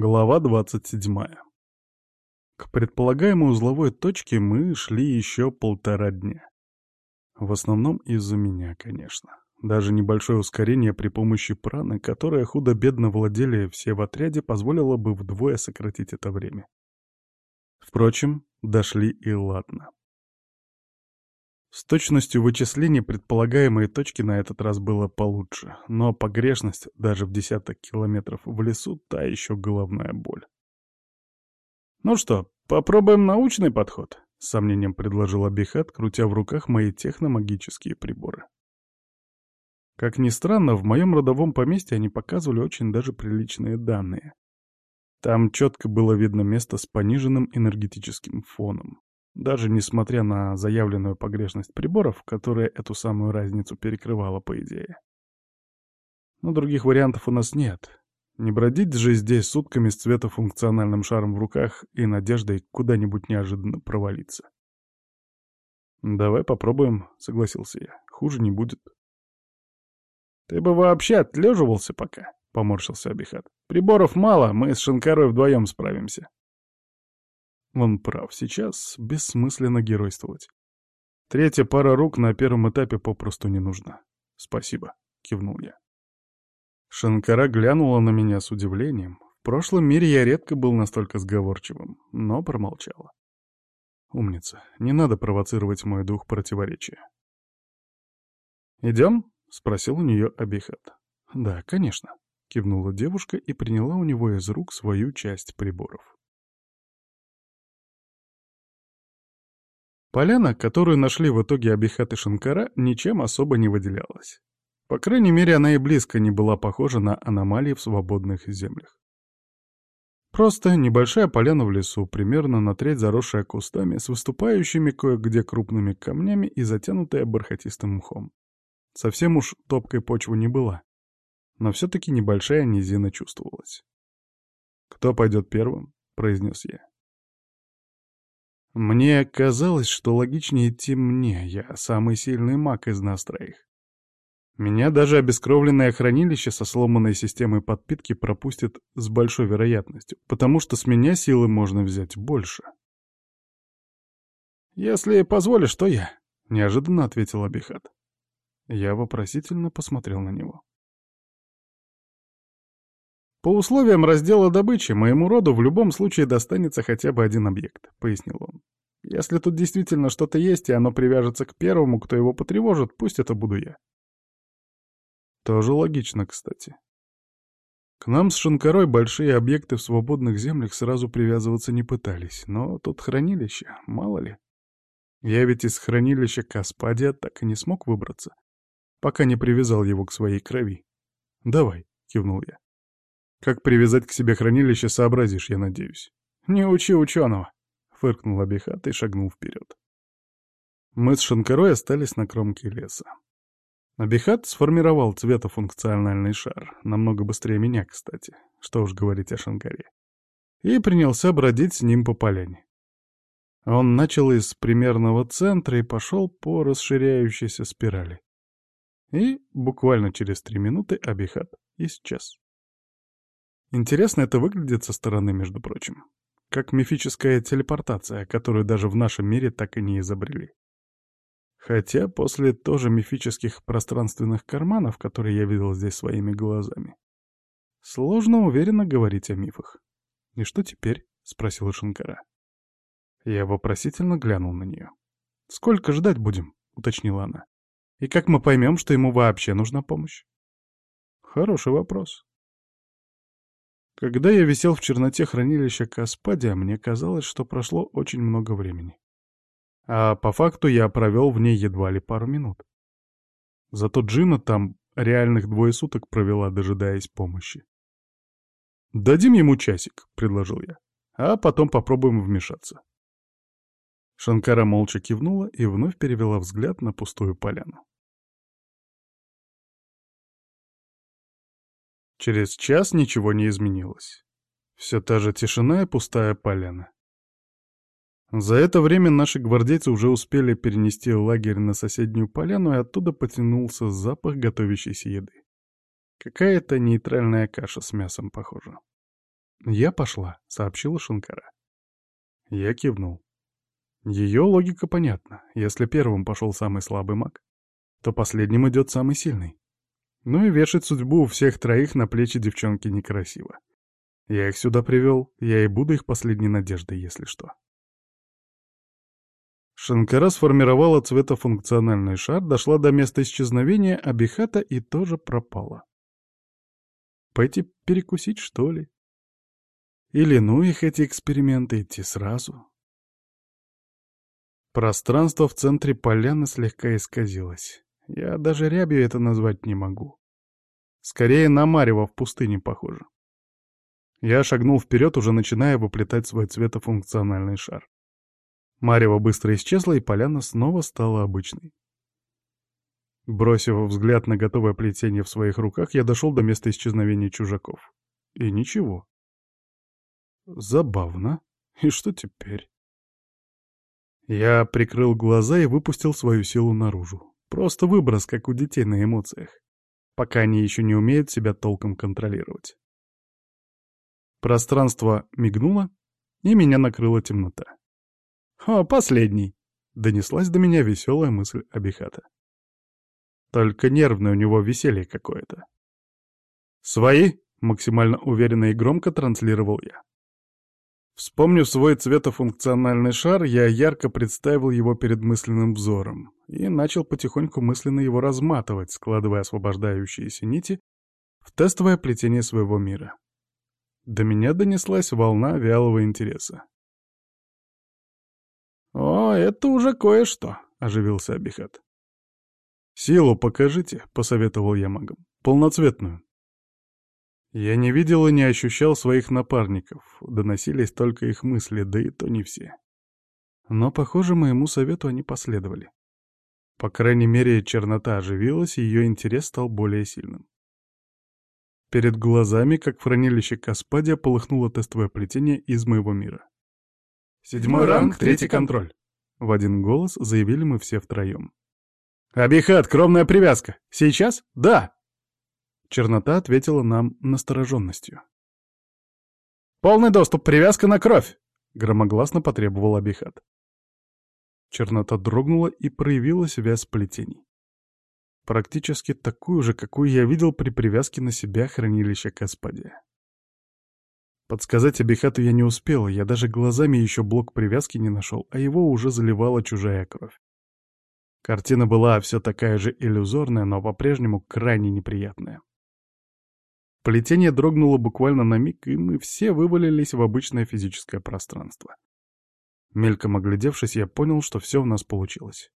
Глава 27. К предполагаемой узловой точке мы шли еще полтора дня. В основном из-за меня, конечно. Даже небольшое ускорение при помощи праны, которое худо-бедно владели все в отряде, позволило бы вдвое сократить это время. Впрочем, дошли и ладно. С точностью вычисления предполагаемой точки на этот раз было получше, но погрешность даже в десяток километров в лесу — та еще головная боль. «Ну что, попробуем научный подход?» — с сомнением предложил Абихат, крутя в руках мои техномагические приборы. Как ни странно, в моем родовом поместье они показывали очень даже приличные данные. Там четко было видно место с пониженным энергетическим фоном. Даже несмотря на заявленную погрешность приборов, которая эту самую разницу перекрывала по идее. Но других вариантов у нас нет. Не бродить же здесь сутками с цветофункциональным шаром в руках и надеждой куда-нибудь неожиданно провалиться. «Давай попробуем», — согласился я. «Хуже не будет». «Ты бы вообще отлеживался пока», — поморщился Абихат. «Приборов мало, мы с Шинкарой вдвоем справимся». Он прав, сейчас бессмысленно геройствовать. Третья пара рук на первом этапе попросту не нужна. Спасибо, кивнул я. Шанкара глянула на меня с удивлением. В прошлом мире я редко был настолько сговорчивым, но промолчала. Умница, не надо провоцировать мой дух противоречия. «Идем?» — спросил у нее Абихат. «Да, конечно», — кивнула девушка и приняла у него из рук свою часть приборов. Поляна, которую нашли в итоге Абихат и Шанкара, ничем особо не выделялась. По крайней мере, она и близко не была похожа на аномалии в свободных землях. Просто небольшая поляна в лесу, примерно на треть заросшая кустами, с выступающими кое-где крупными камнями и затянутая бархатистым мхом. Совсем уж топкой почвы не была, но все-таки небольшая низина чувствовалась. «Кто пойдет первым?» — произнес я. Мне казалось, что логичнее идти мне, я самый сильный маг из нас троих. Меня даже обескровленное хранилище со сломанной системой подпитки пропустит с большой вероятностью, потому что с меня силы можно взять больше. «Если позволишь, то я», — неожиданно ответил Абихат. Я вопросительно посмотрел на него. «По условиям раздела добычи моему роду в любом случае достанется хотя бы один объект», — пояснил он. «Если тут действительно что-то есть, и оно привяжется к первому, кто его потревожит, пусть это буду я». Тоже логично, кстати. К нам с Шанкарой большие объекты в свободных землях сразу привязываться не пытались, но тут хранилище, мало ли. Я ведь из хранилища Каспадия так и не смог выбраться, пока не привязал его к своей крови. «Давай», — кивнул я. Как привязать к себе хранилище, сообразишь, я надеюсь. «Не учи ученого!» — фыркнул Абихат и шагнул вперед. Мы с Шанкарой остались на кромке леса. Абихат сформировал цветофункциональный шар, намного быстрее меня, кстати, что уж говорить о Шанкаре, и принялся бродить с ним по поляне. Он начал из примерного центра и пошел по расширяющейся спирали. И буквально через три минуты Абихат исчез. Интересно это выглядит со стороны, между прочим. Как мифическая телепортация, которую даже в нашем мире так и не изобрели. Хотя после тоже мифических пространственных карманов, которые я видел здесь своими глазами, сложно уверенно говорить о мифах. «И что теперь?» — спросила Шинкара. Я вопросительно глянул на нее. «Сколько ждать будем?» — уточнила она. «И как мы поймем, что ему вообще нужна помощь?» «Хороший вопрос», когда я висел в черноте хранилища Каспадия, мне казалось, что прошло очень много времени. А по факту я провел в ней едва ли пару минут. Зато Джина там реальных двое суток провела, дожидаясь помощи. «Дадим ему часик», — предложил я, — «а потом попробуем вмешаться». Шанкара молча кивнула и вновь перевела взгляд на пустую поляну. Через час ничего не изменилось. Все та же тишина и пустая поляна. За это время наши гвардейцы уже успели перенести лагерь на соседнюю поляну, и оттуда потянулся запах готовящейся еды. Какая-то нейтральная каша с мясом, похоже. «Я пошла», — сообщила Шанкара. Я кивнул. Ее логика понятна. Если первым пошел самый слабый маг, то последним идет самый сильный. Ну и вешать судьбу у всех троих на плечи девчонки некрасиво. Я их сюда привел, я и буду их последней надеждой, если что. Шанкара сформировала цветофункциональный шар, дошла до места исчезновения Абихата и тоже пропала. Пойти перекусить, что ли? Или ну их эти эксперименты идти сразу? Пространство в центре поляны слегка исказилось. Я даже рябью это назвать не могу. Скорее на марево в пустыне похоже. Я шагнул вперед, уже начиная выплетать свой цветофункциональный шар. Марево быстро исчезло, и поляна снова стала обычной. Бросив взгляд на готовое плетение в своих руках, я дошел до места исчезновения чужаков. И ничего. Забавно. И что теперь? Я прикрыл глаза и выпустил свою силу наружу. Просто выброс, как у детей на эмоциях, пока они еще не умеют себя толком контролировать. Пространство мигнуло, и меня накрыла темнота. «О, последний!» — донеслась до меня веселая мысль Абихата. Только нервное у него веселье какое-то. «Свои?» — максимально уверенно и громко транслировал я. Вспомнив свой цветофункциональный шар, я ярко представил его перед мысленным взором и начал потихоньку мысленно его разматывать, складывая освобождающиеся нити в тестовое плетение своего мира. До меня донеслась волна вялого интереса. «О, это уже кое-что», — оживился Абихат. «Силу покажите», — посоветовал я магам. «Полноцветную». Я не видел и не ощущал своих напарников, доносились только их мысли, да и то не все. Но, похоже, моему совету они последовали. По крайней мере, чернота оживилась, и ее интерес стал более сильным. Перед глазами, как в хранилище Каспадия, полыхнуло тестовое плетение из моего мира. «Седьмой ранг, третий контроль!» В один голос заявили мы все втроем. «Абихат, кровная привязка! Сейчас? Да!» Чернота ответила нам настороженностью. «Полный доступ, привязка на кровь!» — громогласно потребовал Абихат. Чернота дрогнула и проявилась вязь плетений. Практически такую же, какую я видел при привязке на себя хранилища Каспадия. Подсказать Абихату я не успел, я даже глазами еще блок привязки не нашел, а его уже заливала чужая кровь. Картина была все такая же иллюзорная, но по-прежнему крайне неприятная. Плетение дрогнуло буквально на миг, и мы все вывалились в обычное физическое пространство. Мельком оглядевшись, я понял, что все у нас получилось.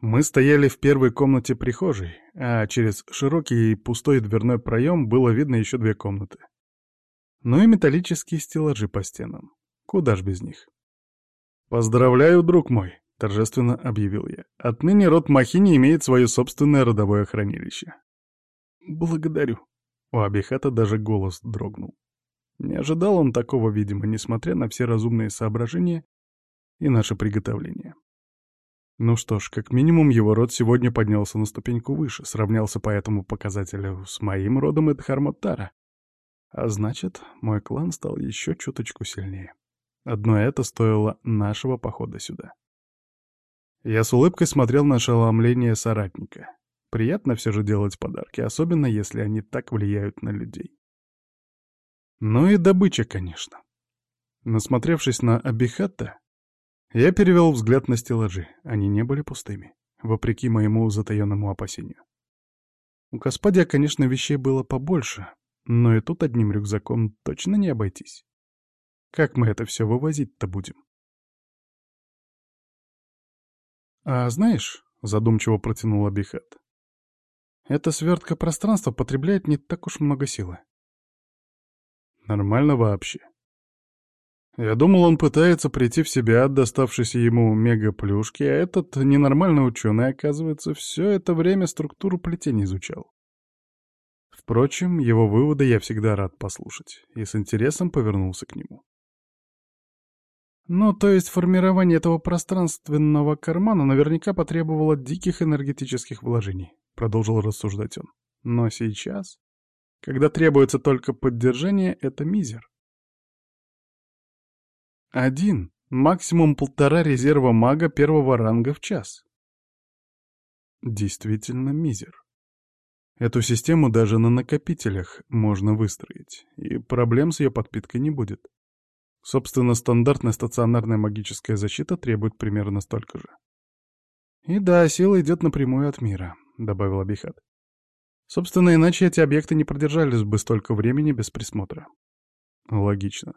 Мы стояли в первой комнате прихожей, а через широкий пустой дверной проем было видно еще две комнаты. Ну и металлические стеллажи по стенам. Куда ж без них? «Поздравляю, друг мой!» — торжественно объявил я. «Отныне род Махини имеет свое собственное родовое хранилище». «Благодарю». У Абихата даже голос дрогнул. Не ожидал он такого, видимо, несмотря на все разумные соображения и наше приготовление. Ну что ж, как минимум его род сегодня поднялся на ступеньку выше, сравнялся по этому показателю с моим родом Эдхармоттара. А значит, мой клан стал еще чуточку сильнее. Одно это стоило нашего похода сюда. Я с улыбкой смотрел на ошеломление соратника. Приятно все же делать подарки, особенно если они так влияют на людей. Ну и добыча, конечно. Насмотревшись на Абихатта, я перевел взгляд на стеллажи. Они не были пустыми, вопреки моему затаенному опасению. У Каспадия, конечно, вещей было побольше, но и тут одним рюкзаком точно не обойтись. Как мы это все вывозить-то будем? «А знаешь», — задумчиво протянул Абихат, — «эта свертка пространства потребляет не так уж много силы». «Нормально вообще», я думал, он пытается прийти в себя от доставшейся ему мега-плюшки, а этот ненормальный ученый, оказывается, все это время структуру плетения изучал. Впрочем, его выводы я всегда рад послушать, и с интересом повернулся к нему. Ну, то есть формирование этого пространственного кармана наверняка потребовало диких энергетических вложений, продолжил рассуждать он. Но сейчас, когда требуется только поддержание, это мизер. Один, максимум полтора резерва мага первого ранга в час. Действительно мизер. Эту систему даже на накопителях можно выстроить, и проблем с ее подпиткой не будет. Собственно, стандартная стационарная магическая защита требует примерно столько же. «И да, сила идет напрямую от мира», — добавил Абихат. «Собственно, иначе эти объекты не продержались бы столько времени без присмотра». Логично.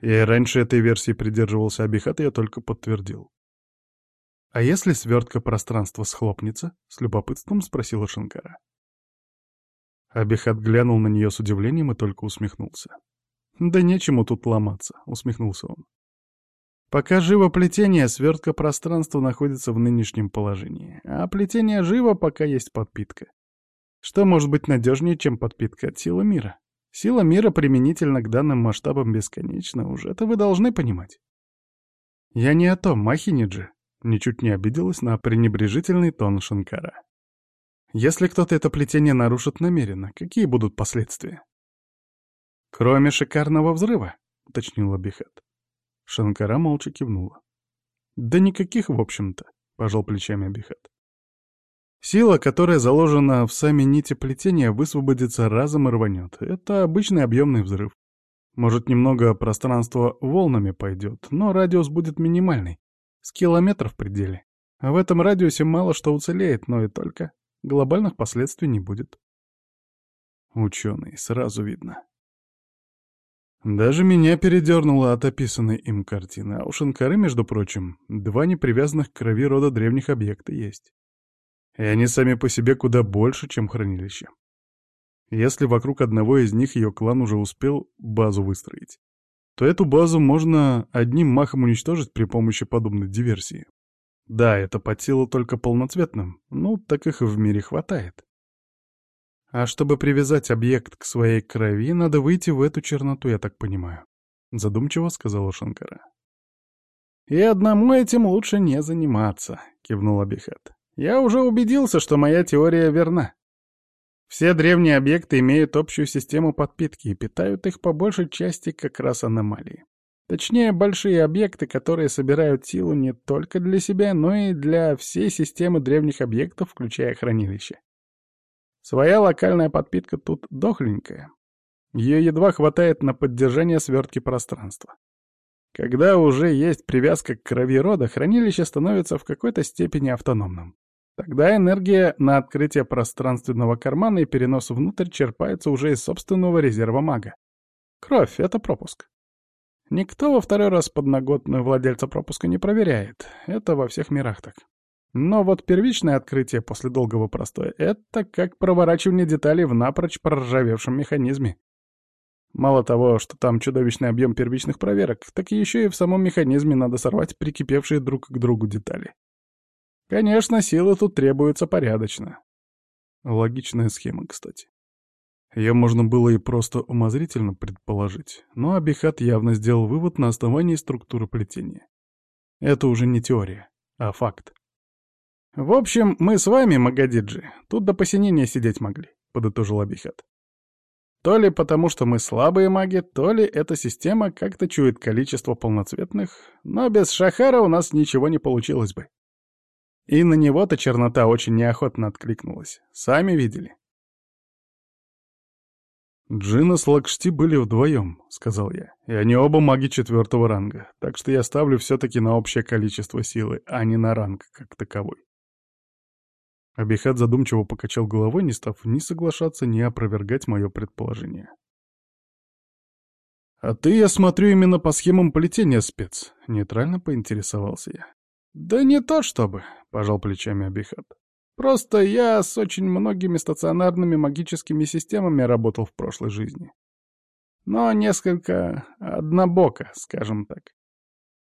Я и раньше этой версии придерживался Абихат, я только подтвердил. «А если свертка пространства схлопнется?» — с любопытством спросила Шанкара. Абихат глянул на нее с удивлением и только усмехнулся. «Да нечему тут ломаться», — усмехнулся он. «Пока живо плетение, свертка пространства находится в нынешнем положении, а плетение живо, пока есть подпитка. Что может быть надежнее, чем подпитка от силы мира? Сила мира применительно к данным масштабам бесконечна, уже это вы должны понимать». «Я не о том, Махиниджи», — ничуть не обиделась на пренебрежительный тон Шанкара. Если кто-то это плетение нарушит намеренно, какие будут последствия? Кроме шикарного взрыва, уточнила Бихат. Шанкара молча кивнула. Да никаких, в общем-то, пожал плечами Бихат. Сила, которая заложена в сами нити плетения, высвободится разом и рванет. Это обычный объемный взрыв. Может, немного пространства волнами пойдет, но радиус будет минимальный, с километров в пределе. А в этом радиусе мало что уцелеет, но и только. Глобальных последствий не будет. Ученый, сразу видно. Даже меня передернуло от описанной им картины, а у Шанкары, между прочим, два непривязанных к крови рода древних объекта есть. И они сами по себе куда больше, чем хранилище. Если вокруг одного из них ее клан уже успел базу выстроить, то эту базу можно одним махом уничтожить при помощи подобной диверсии. Да, это под силу только полноцветным, ну, так их в мире хватает. А чтобы привязать объект к своей крови, надо выйти в эту черноту, я так понимаю. Задумчиво сказала Шанкара. «И одному этим лучше не заниматься», — кивнул Абихат. «Я уже убедился, что моя теория верна. Все древние объекты имеют общую систему подпитки и питают их по большей части как раз аномалии. Точнее, большие объекты, которые собирают силу не только для себя, но и для всей системы древних объектов, включая хранилище. Своя локальная подпитка тут дохленькая. Ее едва хватает на поддержание свертки пространства. Когда уже есть привязка к крови рода, хранилище становится в какой-то степени автономным. Тогда энергия на открытие пространственного кармана и перенос внутрь черпается уже из собственного резерва мага. Кровь — это пропуск. Никто во второй раз подноготную владельца пропуска не проверяет. Это во всех мирах так. Но вот первичное открытие после долгого простоя — это как проворачивание деталей в напрочь проржавевшем механизме. Мало того, что там чудовищный объем первичных проверок, так еще и в самом механизме надо сорвать прикипевшие друг к другу детали. Конечно, силы тут требуются порядочно. Логичная схема, кстати. Ее можно было и просто умозрительно предположить, но Абихат явно сделал вывод на основании структуры плетения. Это уже не теория, а факт. «В общем, мы с вами, Магадиджи, тут до посинения сидеть могли», — подытожил Абихат. То ли потому, что мы слабые маги, то ли эта система как-то чует количество полноцветных, но без Шахара у нас ничего не получилось бы. И на него-то чернота очень неохотно откликнулась. Сами видели. «Джина с Лакшти были вдвоем», — сказал я, — «и они оба маги четвертого ранга, так что я ставлю все-таки на общее количество силы, а не на ранг как таковой». Абихат задумчиво покачал головой, не став ни соглашаться, ни опровергать мое предположение. «А ты, я смотрю, именно по схемам плетения спец», — нейтрально поинтересовался я. «Да не то чтобы», — пожал плечами Абихат. Просто я с очень многими стационарными магическими системами работал в прошлой жизни. Но несколько однобоко, скажем так.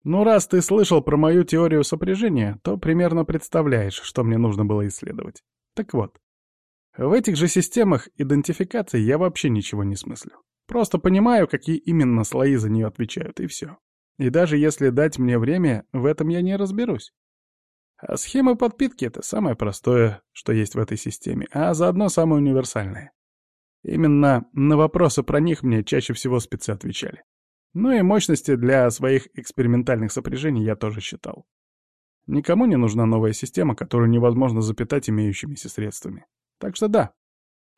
Ну, раз ты слышал про мою теорию сопряжения, то примерно представляешь, что мне нужно было исследовать. Так вот, в этих же системах идентификации я вообще ничего не смыслю. Просто понимаю, какие именно слои за нее отвечают, и все. И даже если дать мне время, в этом я не разберусь. А схема подпитки — это самое простое, что есть в этой системе, а заодно самое универсальное. Именно на вопросы про них мне чаще всего спецы отвечали. Ну и мощности для своих экспериментальных сопряжений я тоже считал. Никому не нужна новая система, которую невозможно запитать имеющимися средствами. Так что да,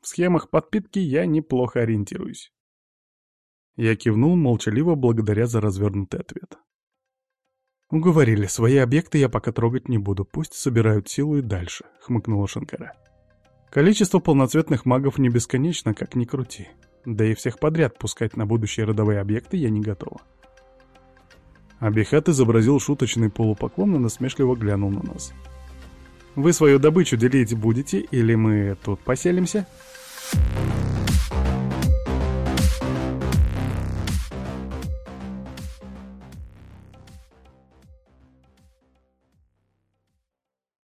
в схемах подпитки я неплохо ориентируюсь. Я кивнул молчаливо благодаря за развернутый ответ. «Уговорили, свои объекты я пока трогать не буду, пусть собирают силу и дальше», — хмыкнула Шанкара. «Количество полноцветных магов не бесконечно, как ни крути. Да и всех подряд пускать на будущие родовые объекты я не готова». Абихат изобразил шуточный полупоклон и насмешливо глянул на нас. «Вы свою добычу делить будете, или мы тут поселимся?»